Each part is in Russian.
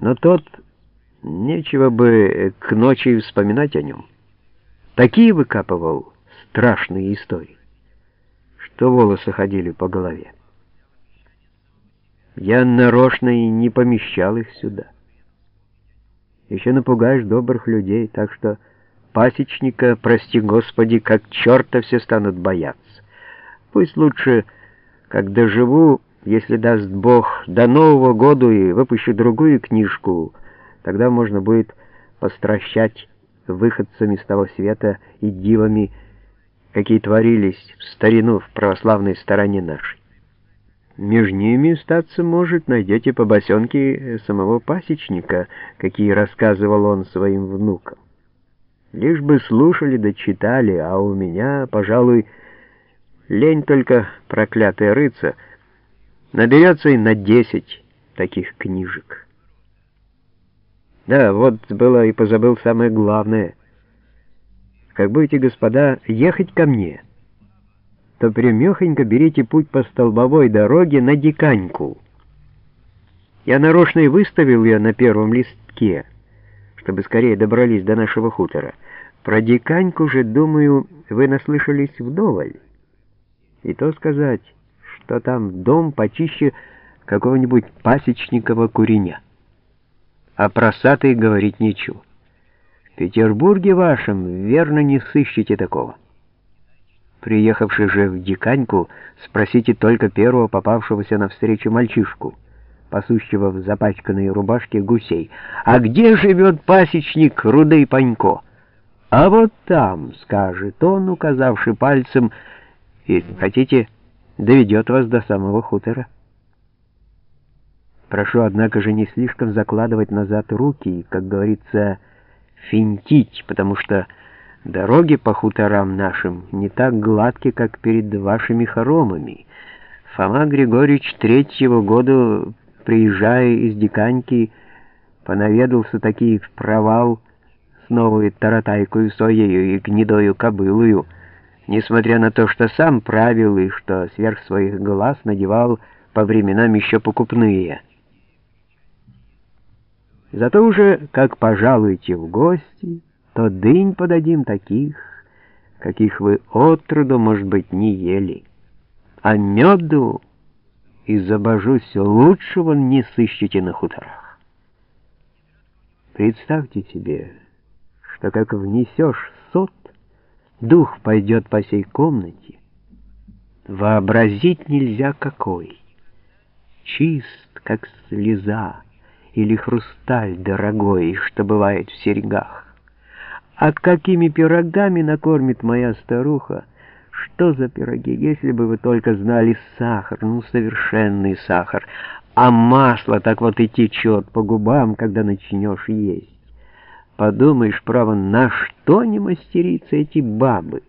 Но тот, нечего бы к ночи вспоминать о нем. Такие выкапывал страшные истории, что волосы ходили по голове. Я нарочно и не помещал их сюда. Еще напугаешь добрых людей, так что пасечника, прости Господи, как черта все станут бояться. Пусть лучше, как доживу, если даст Бог, до Нового года и выпущу другую книжку, тогда можно будет постращать выходцами с того света и дивами, какие творились в старину в православной стороне нашей. Между ними статься может, найдете по босенке самого пасечника, какие рассказывал он своим внукам. Лишь бы слушали да читали, а у меня, пожалуй, лень только проклятая рыться, наберется и на десять таких книжек. Да, вот было и позабыл самое главное. Как будете, господа, ехать ко мне, то прямехонько берите путь по столбовой дороге на Диканьку. Я нарочно и выставил ее на первом листке, чтобы скорее добрались до нашего хутора. Про Диканьку же, думаю, вы наслышались вдоволь. И то сказать, что там дом почище какого-нибудь пасечникова куреня. А про саты говорить нечего. В Петербурге вашем верно не сыщете такого. Приехавший же в Диканьку, спросите только первого попавшегося навстречу мальчишку, пасущего в запачканной рубашке гусей. «А где живет пасечник Рудый Панько?» «А вот там», — скажет он, указавший пальцем, — «если хотите, доведет вас до самого хутора». Прошу, однако же, не слишком закладывать назад руки и, как говорится, финтить, потому что дороги по хуторам нашим не так гладки, как перед вашими хоромами. Фома Григорьевич третьего года, приезжая из Диканьки, понаведался таки в провал с новой таратайкою соею и гнедою кобылою, несмотря на то, что сам правил и что сверх своих глаз надевал по временам еще покупные — Зато уже, как пожалуете в гости, то дынь подадим таких, каких вы отроду, может быть, не ели. А меду из-за божусь лучшего не сыщете на хуторах. Представьте себе, что как внесешь сот, дух пойдет по сей комнате. Вообразить нельзя какой. Чист, как слеза, или хрусталь дорогой, что бывает в серьгах. А какими пирогами накормит моя старуха? Что за пироги, если бы вы только знали сахар, ну, совершенный сахар, а масло так вот и течет по губам, когда начнешь есть. Подумаешь, право, на что не мастерицы эти бабы?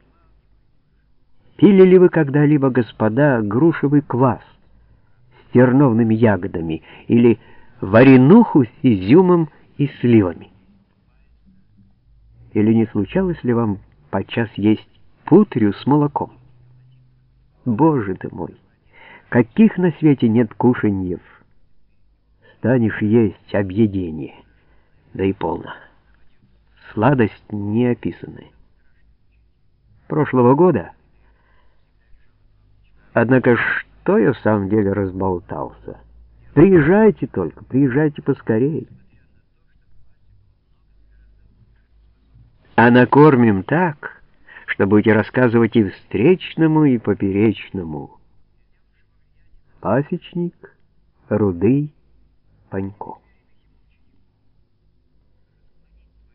Пили ли вы когда-либо, господа, грушевый квас с терновными ягодами или варенуху с изюмом и сливами. Или не случалось ли вам подчас есть путрю с молоком? Боже ты мой, каких на свете нет кушаньев! Станешь есть объедение, да и полно. Сладость неописанная. Прошлого года, однако что я в самом деле разболтался? Приезжайте только, приезжайте поскорее. А накормим так, что будете рассказывать и встречному, и поперечному. Пасечник, Рудый, Панько.